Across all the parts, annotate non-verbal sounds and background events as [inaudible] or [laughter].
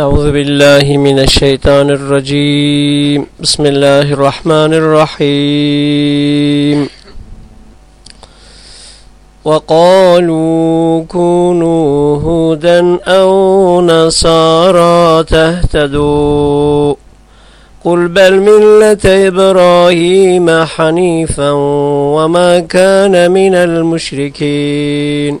أعوذ بالله من الشيطان الرجيم. بسم الله الرحمن الرحيم. وقالوا كونوا هودا أو نصارى تهتدوا. قل بل ملة إبراهيم حنيفا وما كان من المشركين.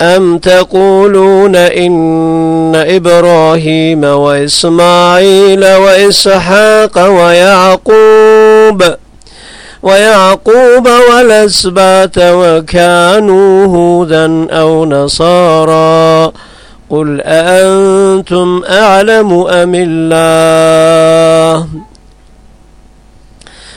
أم تقولون إن إبراهيم وإسماعيل وإسحاق ويعقوب ويعقوب والأسبات وكانوا هودا أو نصارى قل أأنتم أعلم أم الله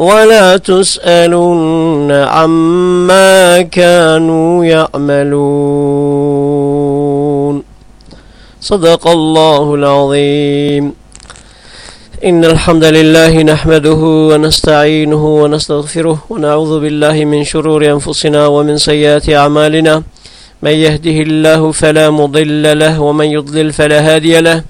ولا تسألون عما كانوا يعملون. صدق الله العظيم. إن الحمد لله نحمده ونستعينه ونستغفره ونعوذ بالله من شرور أنفسنا ومن سيئات أعمالنا. من يهده الله فلا مضل له ومن يضلل فلا هادي له.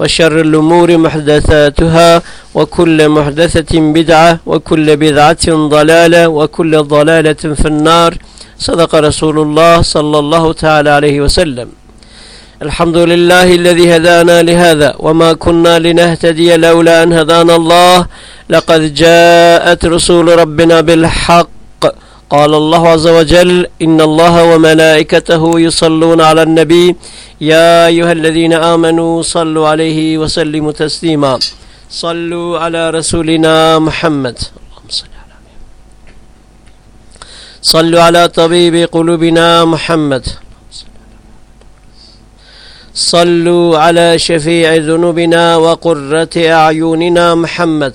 وشر الأمور محدثاتها وكل محدثة بدعة وكل بدعة ضلالة وكل ضلالة في النار. صدق رسول الله صلى الله تعالى عليه وسلم. الحمد لله الذي هدانا لهذا وما كنا لنهتدي لولا أن هدانا الله. لقد جاءت رسول ربنا بالحق. قال الله عز وجل إن الله وملائكته يصلون على النبي يا أيها الذين آمنوا صلوا عليه وسلموا تسليما. صلوا على رسولنا محمد. صلوا على طبيب قلوبنا محمد. صلوا على شفيع ذنوبنا وقرة أعيننا محمد.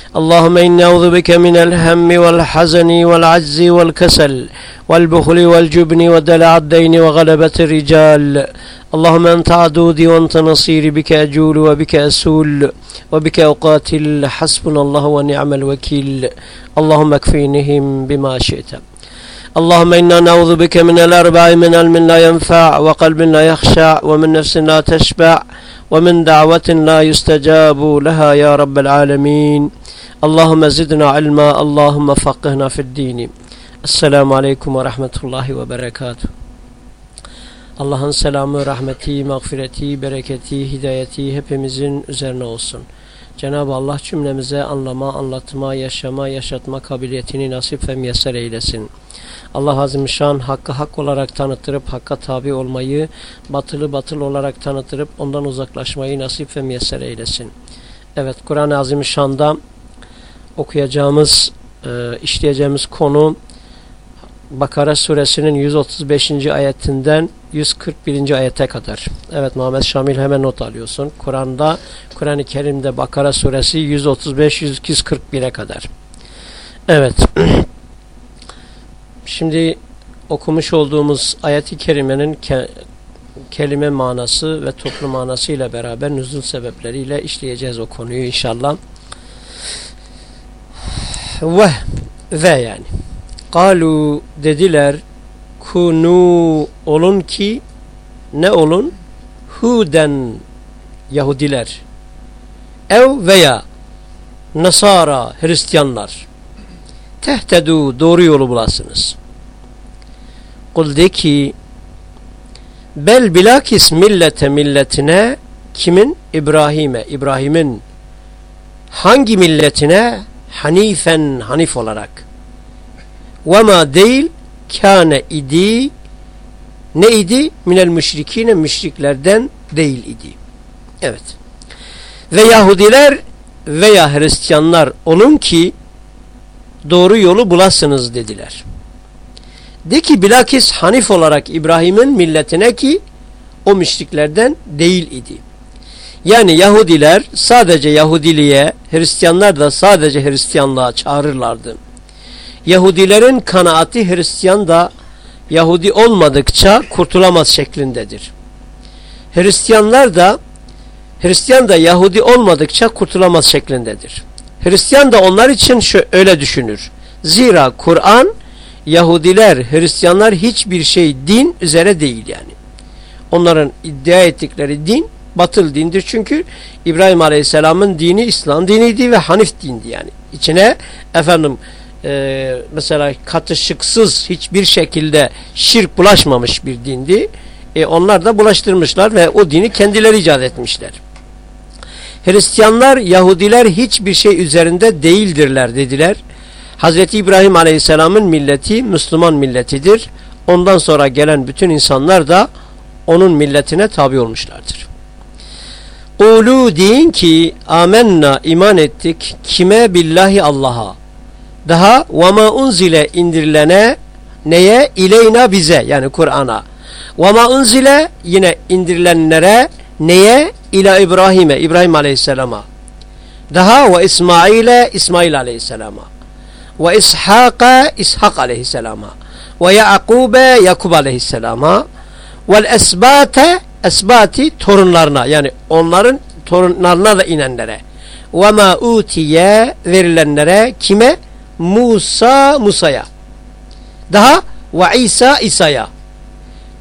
اللهم إني أعوذ بك من الهم والحزن والعجز والكسل والبخل والجبن ودلع الدين وغلبة الرجال. اللهم أنت عدودي وأنت نصيري بك أجول وبك أسول وبك أقاتل. حسبنا الله ونعم الوكيل. اللهم اكفينهم بما شئت. اللهم إنا نعوذ بك من الأربع من علم لا ينفع وقلب لا يخشع ومن نفس لا تشبع ومن دعوة لا يستجاب لها يا رب العالمين. اللهم زدنا علما اللهم فقهنا في الدين. السلام عليكم ورحمة الله وبركاته. Allah'ın selamı, rahmeti, mağfireti, bereketi, hidayeti hepimizin üzerine olsun. Cenab-ı Allah cümlemize anlama, anlatma, yaşama, yaşatma kabiliyetini nasip ve müyesser eylesin. Allah Azimüşşan hakkı hak olarak tanıtırıp hakka tabi olmayı, batılı batıl olarak tanıtırıp ondan uzaklaşmayı nasip ve müyesser eylesin. Evet Kur'an-ı Azimüşşan'da okuyacağımız, e, işleyeceğimiz konu Bakara suresinin 135. ayetinden 141. ayete kadar. Evet Muhammed Şamil hemen not alıyorsun. Kur'an'da, Kur'an-ı Kerim'de Bakara suresi 135-141'e kadar. Evet. [clears throat] Şimdi okumuş olduğumuz ayet-i kerimenin ke kelime manası ve toplu manası ile beraber nüzul sebepleriyle işleyeceğiz o konuyu inşallah. Ve ve yani. Kalu dediler kunu olun ki ne olun? Huden Yahudiler ev veya Nasara Hristiyanlar tehtedu doğru yolu bulasınız. Kul de ki bel bilakis millete milletine kimin? İbrahim'e İbrahim'in hangi milletine? Hanifen hanif olarak ve ma değil kâne idi ne idi? Minel müşrikine müşriklerden değil idi. Evet. Ve Yahudiler veya Hristiyanlar olun ki doğru yolu bulasınız dediler. De ki bilakis Hanif olarak İbrahim'in milletine ki o müşriklerden değil idi. Yani Yahudiler sadece Yahudiliğe, Hristiyanlar da sadece Hristiyanlığa çağırırlardı. Yahudilerin kanaati Hristiyan da Yahudi olmadıkça kurtulamaz şeklindedir. Hristiyanlar da Hristiyan da Yahudi olmadıkça kurtulamaz şeklindedir. Hristiyan da onlar için öyle düşünür. Zira Kur'an Yahudiler, Hristiyanlar hiçbir şey din üzere değil yani. Onların iddia ettikleri din batıl dindir çünkü İbrahim Aleyhisselam'ın dini İslam diniydi ve Hanif dindi yani. İçine efendim e, mesela katışıksız hiçbir şekilde şirk bulaşmamış bir dindi. E, onlar da bulaştırmışlar ve o dini kendileri icat etmişler. Hristiyanlar, Yahudiler hiçbir şey üzerinde değildirler dediler. Hz. İbrahim Aleyhisselam'ın milleti Müslüman milletidir. Ondan sonra gelen bütün insanlar da onun milletine tabi olmuşlardır. Ulu deyin ki amenna iman ettik kime billahi Allah'a daha وَمَا unzile indirilene neye? İleyna bize yani Kur'an'a. وَمَا unzile yine indirilenlere neye? İla İbrahim'e, İbrahim Aleyhisselam'a. Daha ve İsmail'e, İsmail Aleyhisselam'a. Ve İshak'a, İshak Aleyhisselam'a. Ve Yakub'e, Yakub Aleyhisselam'a. Ve esbate, esbati torunlarına yani onların torunlarına da inenlere. Ve ma utiye verilenlere kime? Musa Musa'ya. Daha ve İsa İsa'ya.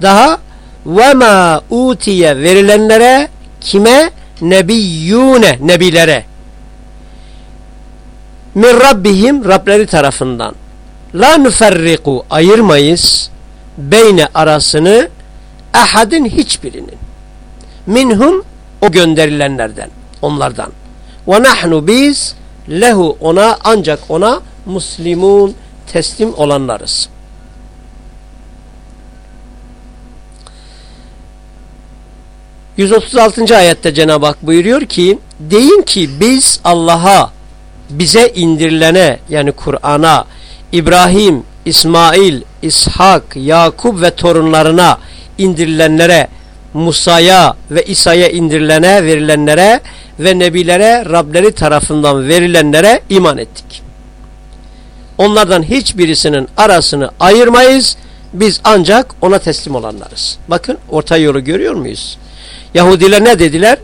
Daha ve ma utiye verilenlere kime? Nebiyyune nebilere. min rabbihim Rableri tarafından la nuferriku ayırmayız beyne arasını ahadin hiçbirinin minhum o gönderilenlerden onlardan ve nahnu biz lehu ona ancak ona muslimun teslim olanlarız. ...136. ayette Cenab-ı Hak buyuruyor ki... ...deyin ki biz Allah'a... ...bize indirilene yani Kur'an'a... İbrahim, İsmail, İshak, Yakub ve torunlarına indirilenlere, Musa'ya ve İsa'ya indirilene, verilenlere ve nebilere Rableri tarafından verilenlere iman ettik. Onlardan hiçbirisinin arasını ayırmayız. Biz ancak ona teslim olanlarız. Bakın orta yolu görüyor muyuz? Yahudiler ne dediler?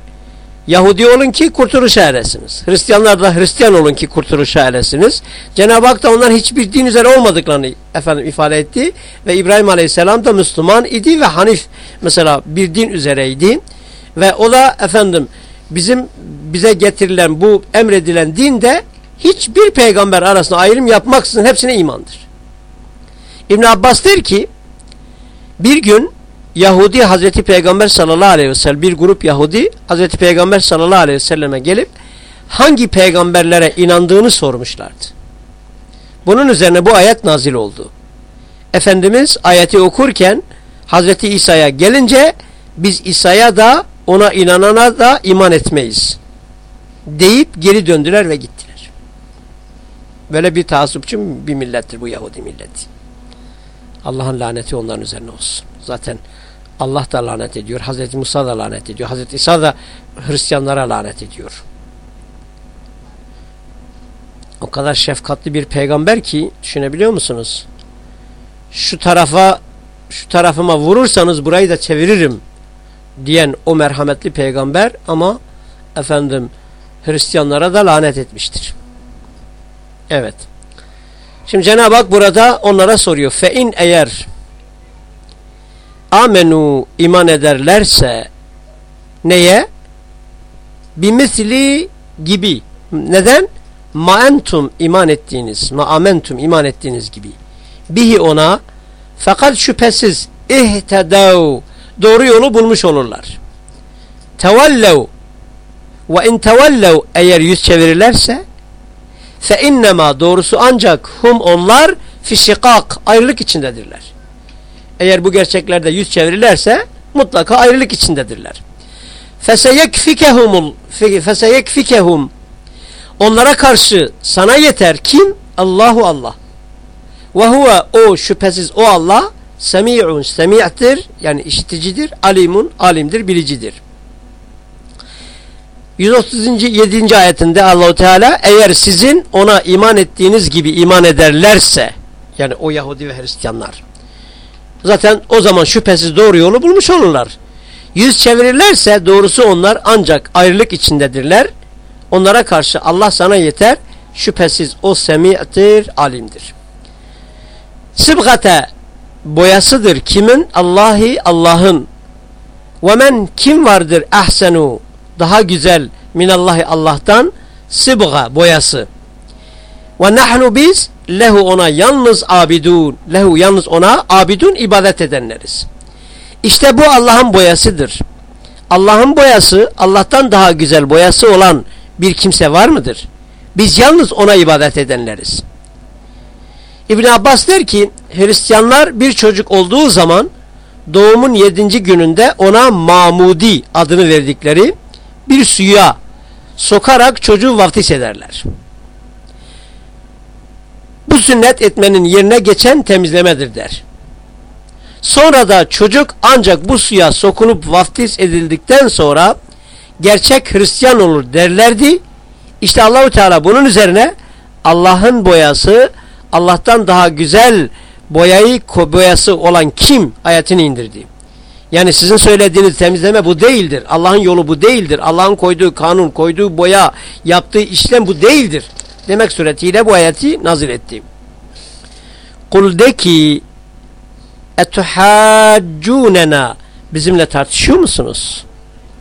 Yahudi olun ki kurtuluşa eresiniz. Hristiyanlar da Hristiyan olun ki kurtuluşa eresiniz. Cenab-ı Hak da onlar hiçbir din üzere olmadıklarını efendim ifade etti. Ve İbrahim Aleyhisselam da Müslüman idi ve Hanif mesela bir din üzereydi. Ve o da efendim bizim bize getirilen bu emredilen din de hiçbir peygamber arasında ayrım yapmaksızın hepsine imandır. İbn Abbas der ki bir gün Yahudi Hazreti Peygamber sallallahu aleyhi ve sellem bir grup Yahudi Hazreti Peygamber sallallahu aleyhi ve selleme gelip hangi peygamberlere inandığını sormuşlardı. Bunun üzerine bu ayet nazil oldu. Efendimiz ayeti okurken Hazreti İsa'ya gelince biz İsa'ya da ona inanana da iman etmeyiz deyip geri döndüler ve gittiler. Böyle bir taassupçu bir millettir bu Yahudi milleti. Allah'ın laneti onların üzerine olsun. Zaten Allah da lanet ediyor. Hazreti Musa da lanet ediyor. Hazreti İsa da Hristiyanlara lanet ediyor. O kadar şefkatli bir peygamber ki düşünebiliyor musunuz? Şu tarafa şu tarafıma vurursanız burayı da çeviririm diyen o merhametli peygamber ama efendim Hristiyanlara da lanet etmiştir. Evet. Şimdi Cenab-ı Hak burada onlara soruyor. Fe eğer amenu iman ederlerse neye? Bimisli gibi. Neden? Ma entum iman ettiğiniz, ma amentum iman ettiğiniz gibi. Bihi ona fakat şüphesiz ihtedav doğru yolu bulmuş olurlar. Tevellev ve in tevellev eğer yüz çevirirlerse fe innema doğrusu ancak hum onlar fişikak ayrılık içindedirler. Eğer bu gerçeklerde yüz çevirirlerse mutlaka ayrılık içindedirler. Feseyekfikehumul feseyekfikehum onlara karşı sana yeter kim? Allahu Allah. Ve huve o şüphesiz o Allah semi'un semi'tir yani işiticidir, alimun alimdir, bilicidir. 137. ayetinde Allahu Teala eğer sizin ona iman ettiğiniz gibi iman ederlerse yani o Yahudi ve Hristiyanlar zaten o zaman şüphesiz doğru yolu bulmuş olurlar. Yüz çevirirlerse doğrusu onlar ancak ayrılık içindedirler. Onlara karşı Allah sana yeter. Şüphesiz o semi'tir, alimdir. Sıbgate boyasıdır kimin? Allahi Allah'ın. Ve men kim vardır ahsenu daha güzel minallahi Allah'tan sıbga boyası. Ve nahnu biz lehu ona yalnız abidun. Lehu yalnız ona abidun ibadet edenleriz. İşte bu Allah'ın boyasıdır. Allah'ın boyası Allah'tan daha güzel boyası olan bir kimse var mıdır? Biz yalnız ona ibadet edenleriz. İbn Abbas der ki Hristiyanlar bir çocuk olduğu zaman doğumun yedinci gününde ona Mamudi adını verdikleri bir suya sokarak çocuğu vaftiz ederler. Bu sünnet etmenin yerine geçen temizlemedir der. Sonra da çocuk ancak bu suya sokulup vaftiz edildikten sonra gerçek Hristiyan olur derlerdi. İşte Allahu Teala bunun üzerine Allah'ın boyası Allah'tan daha güzel boyayı boyası olan kim ayetini indirdi. Yani sizin söylediğiniz temizleme bu değildir. Allah'ın yolu bu değildir. Allah'ın koyduğu kanun, koyduğu boya, yaptığı işlem bu değildir. Demek suretiyle bu ayeti nazil etti. Kul de ki etuhaccunena bizimle tartışıyor musunuz?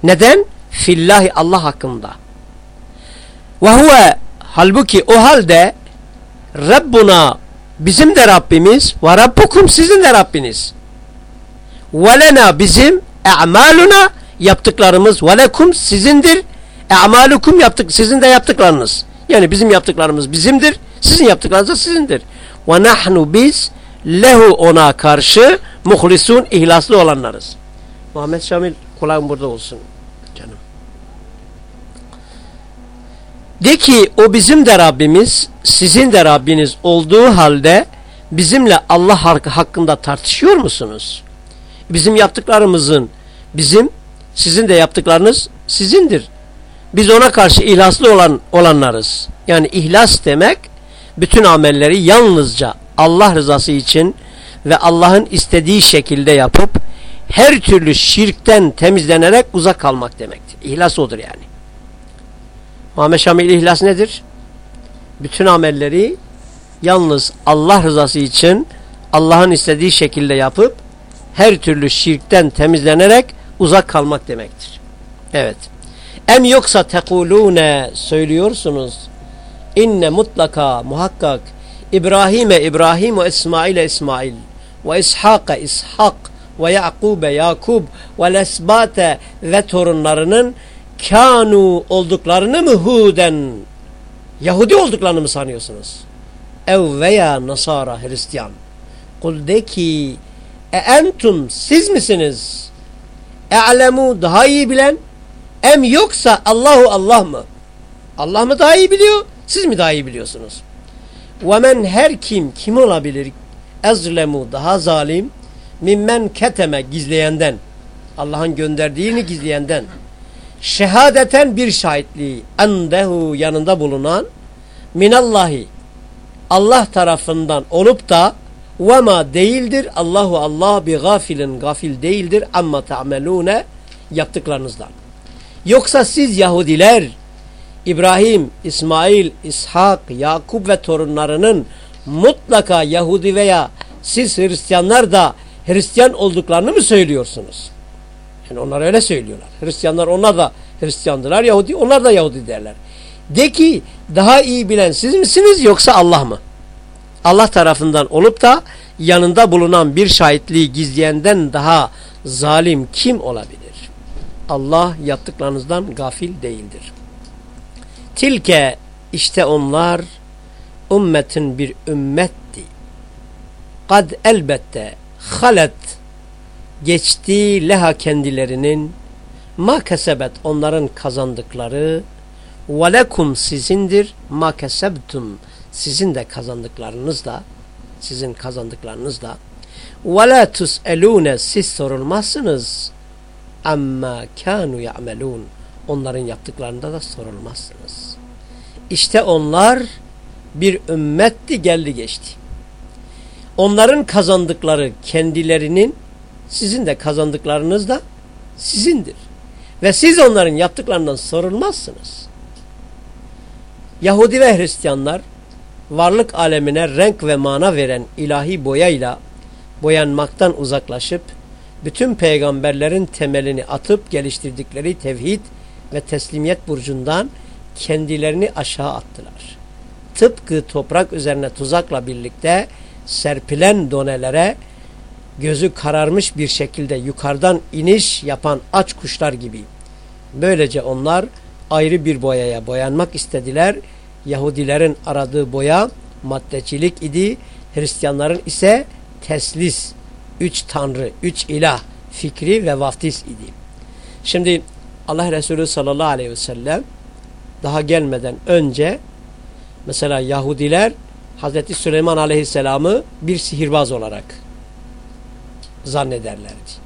Neden? Fillahi Allah hakkında. Ve huve Halbuki o halde Rabbuna bizim de Rabbimiz ve Rabbukum sizin de Rabbiniz. Ve lena bizim e'maluna yaptıklarımız ve lekum sizindir. E'malukum yaptık sizin de yaptıklarınız. Yani bizim yaptıklarımız bizimdir. Sizin yaptıklarınız da sizindir. Ve nahnu biz lehu ona karşı muhlisun ihlaslı olanlarız. Muhammed Şamil kulağın burada olsun canım. De ki o bizim de Rabbimiz, sizin de Rabbiniz olduğu halde bizimle Allah hakkında tartışıyor musunuz? Bizim yaptıklarımızın bizim, sizin de yaptıklarınız sizindir. Biz ona karşı ihlaslı olan olanlarız. Yani ihlas demek bütün amelleri yalnızca Allah rızası için ve Allah'ın istediği şekilde yapıp her türlü şirkten temizlenerek uzak kalmak demektir. İhlas odur yani. Muhammed Şamil ihlas nedir? Bütün amelleri yalnız Allah rızası için Allah'ın istediği şekilde yapıp her türlü şirkten temizlenerek uzak kalmak demektir. Evet. Em yoksa tekulune söylüyorsunuz. İnne mutlaka muhakkak İbrahim'e İbrahim ve İsmail'e İsmail ve İshak'a İshak ve Yakub'e Yakub ve Lesbate ve torunlarının kanu olduklarını mı huden Yahudi olduklarını mı sanıyorsunuz? Ev veya Nasara Hristiyan. Kul de ki e entum siz misiniz? E'lemu daha iyi bilen em yoksa Allahu Allah mı? Allah mı daha iyi biliyor? Siz mi daha iyi biliyorsunuz? Ve men her kim kim olabilir? Ezlemu daha zalim mimmen keteme gizleyenden Allah'ın gönderdiğini gizleyenden şehadeten bir şahitliği endehu yanında bulunan minallahi Allah tarafından olup da vema değildir Allahu Allah bi gafilin gafil değildir amma ta'melune yaptıklarınızdan. Yoksa siz Yahudiler İbrahim, İsmail, İshak, Yakup ve torunlarının mutlaka Yahudi veya siz Hristiyanlar da Hristiyan olduklarını mı söylüyorsunuz? Yani onlar öyle söylüyorlar. Hristiyanlar onlar da Hristiyandılar. Yahudi onlar da Yahudi derler. De ki daha iyi bilen siz misiniz yoksa Allah mı? Allah tarafından olup da yanında bulunan bir şahitliği gizleyenden daha zalim kim olabilir? Allah yaptıklarınızdan gafil değildir. Tilke işte onlar ümmetin bir ümmetti. Kad elbette halet geçti leha kendilerinin ma kesebet onların kazandıkları ve lekum sizindir ma kesebtum sizin de kazandıklarınız da sizin kazandıklarınız da la tus'elune siz sorulmazsınız amma kanu ya'melun onların yaptıklarında da sorulmazsınız. İşte onlar bir ümmetti geldi geçti. Onların kazandıkları kendilerinin sizin de kazandıklarınız da sizindir. Ve siz onların yaptıklarından sorulmazsınız. Yahudi ve Hristiyanlar varlık alemine renk ve mana veren ilahi boyayla boyanmaktan uzaklaşıp bütün peygamberlerin temelini atıp geliştirdikleri tevhid ve teslimiyet burcundan kendilerini aşağı attılar. Tıpkı toprak üzerine tuzakla birlikte serpilen donelere gözü kararmış bir şekilde yukarıdan iniş yapan aç kuşlar gibi. Böylece onlar ayrı bir boyaya boyanmak istediler. Yahudilerin aradığı boya maddecilik idi. Hristiyanların ise teslis, üç tanrı, üç ilah fikri ve vaftiz idi. Şimdi Allah Resulü sallallahu aleyhi ve sellem daha gelmeden önce mesela Yahudiler Hazreti Süleyman aleyhisselamı bir sihirbaz olarak zannederlerdi.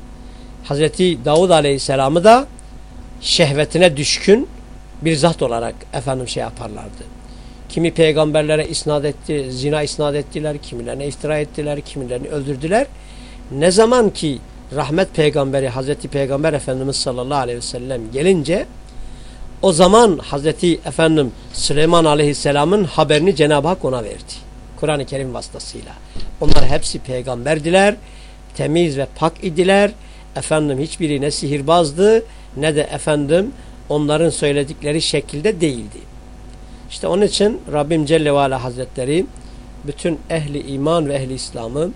Hazreti Davud aleyhisselamı da şehvetine düşkün bir zat olarak efendim şey yaparlardı. Kimi peygamberlere isnat etti, zina isnat ettiler, kimilerine iftira ettiler, kimilerini öldürdüler. Ne zaman ki rahmet peygamberi Hazreti Peygamber Efendimiz sallallahu aleyhi ve sellem gelince o zaman Hazreti Efendim Süleyman Aleyhisselam'ın haberini Cenab-ı Hak ona verdi. Kur'an-ı Kerim vasıtasıyla. Onlar hepsi peygamberdiler, temiz ve pak idiler. Efendim hiçbiri ne sihirbazdı ne de efendim onların söyledikleri şekilde değildi. İşte onun için Rabbim Celle ve Ala Hazretleri bütün ehli iman ve ehli İslam'ı